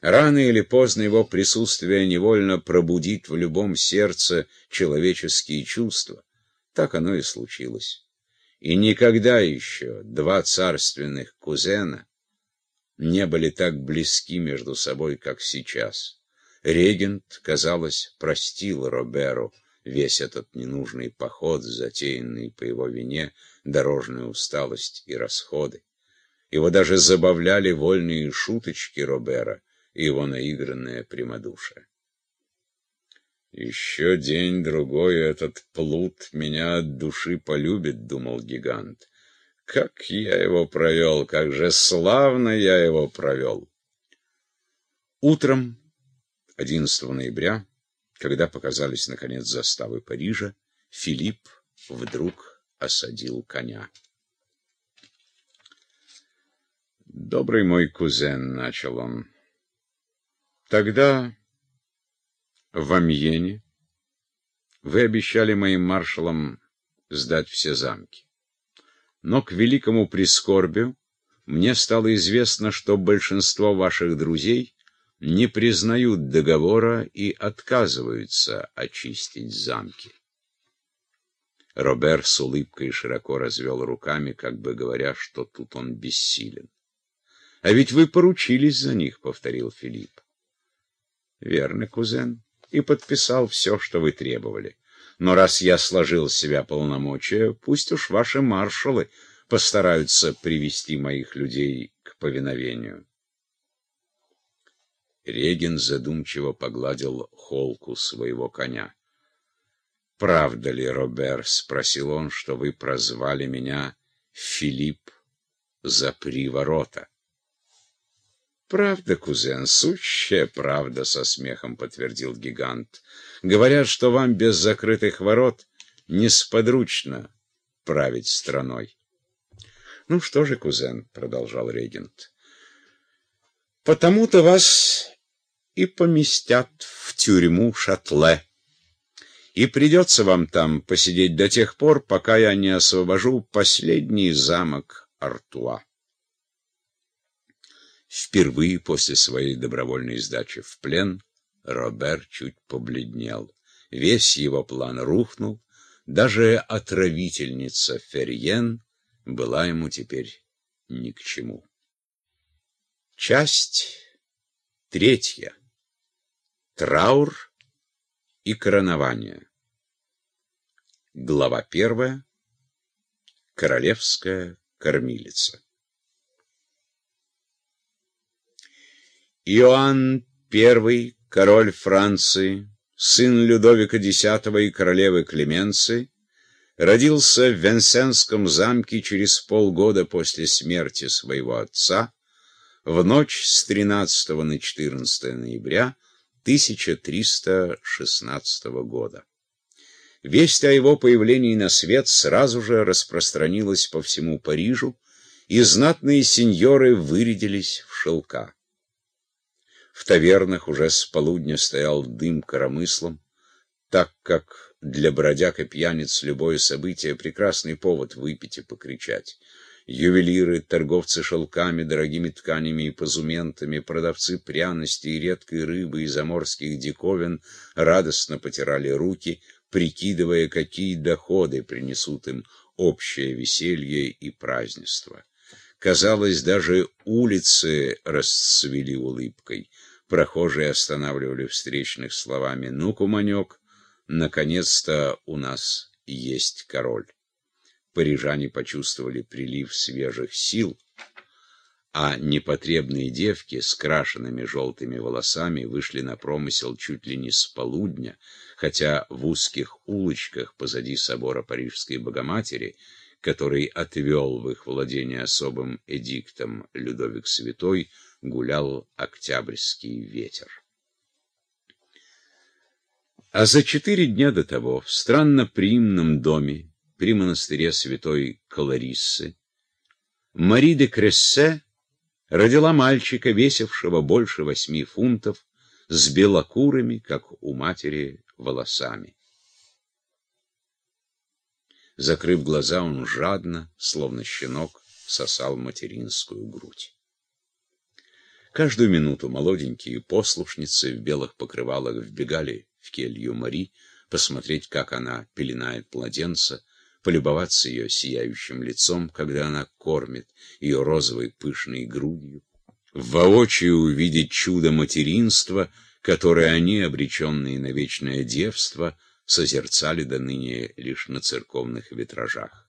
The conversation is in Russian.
Рано или поздно его присутствие невольно пробудит в любом сердце человеческие чувства. Так оно и случилось. И никогда еще два царственных кузена не были так близки между собой, как сейчас. Регент, казалось, простил Роберу весь этот ненужный поход, затеянный по его вине, дорожная усталость и расходы. Его даже забавляли вольные шуточки Робера его наигранное прямодушие. «Еще день-другой этот плут меня от души полюбит», — думал гигант. «Как я его провел, как же славно я его провел!» Утром 11 ноября, когда показались, наконец, заставы Парижа, Филипп вдруг осадил коня. «Добрый мой кузен», — начал он, — «тогда в Амьене вы обещали моим маршалам сдать все замки. Но к великому прискорбию мне стало известно, что большинство ваших друзей не признают договора и отказываются очистить замки. Робер с улыбкой широко развел руками, как бы говоря, что тут он бессилен. — А ведь вы поручились за них, — повторил Филипп. — Верно, кузен и подписал все, что вы требовали. Но раз я сложил с себя полномочия, пусть уж ваши маршалы постараются привести моих людей к повиновению. Реген задумчиво погладил холку своего коня. «Правда ли, Робер, — спросил он, — что вы прозвали меня Филипп за приворота?» «Правда, кузен, сущая правда», — со смехом подтвердил гигант. «Говорят, что вам без закрытых ворот несподручно править страной». «Ну что же, кузен», — продолжал регент, — «потому-то вас и поместят в тюрьму Шатле, и придется вам там посидеть до тех пор, пока я не освобожу последний замок Артуа». Впервые после своей добровольной сдачи в плен Робер чуть побледнел. Весь его план рухнул, даже отравительница Ферьен была ему теперь ни к чему. Часть третья. Траур и коронование. Глава первая. Королевская кормилица. Иоанн I, король Франции, сын Людовика X и королевы Клеменции, родился в Венсенском замке через полгода после смерти своего отца в ночь с 13 на 14 ноября 1316 года. Весть о его появлении на свет сразу же распространилась по всему Парижу, и знатные сеньоры вырядились в шелка. В тавернах уже с полудня стоял дым коромыслом, так как для бродяг и пьяниц любое событие — прекрасный повод выпить и покричать. Ювелиры, торговцы шелками, дорогими тканями и позументами, продавцы пряностей редкой рыбы и заморских диковин радостно потирали руки, прикидывая, какие доходы принесут им общее веселье и празднество. Казалось, даже улицы расцвели улыбкой. Прохожие останавливали встречных словами «Ну, куманек, наконец-то у нас есть король». Парижане почувствовали прилив свежих сил, а непотребные девки с крашенными желтыми волосами вышли на промысел чуть ли не с полудня, хотя в узких улочках позади собора Парижской Богоматери, который отвел в их владение особым эдиктом Людовик Святой, гулял октябрьский ветер. А за четыре дня до того в странно-приимном доме при монастыре святой Колориссы Мари де Крессе родила мальчика, весившего больше восьми фунтов, с белокурыми, как у матери, волосами. Закрыв глаза, он жадно, словно щенок, сосал материнскую грудь. Каждую минуту молоденькие послушницы в белых покрывалах вбегали в келью Мари, посмотреть, как она пеленает младенца, полюбоваться ее сияющим лицом, когда она кормит, ее розовой пышной грудью, воочию увидеть чудо материнства, которое они, обреченные на вечное девство, созерцали до ныне лишь на церковных витражах.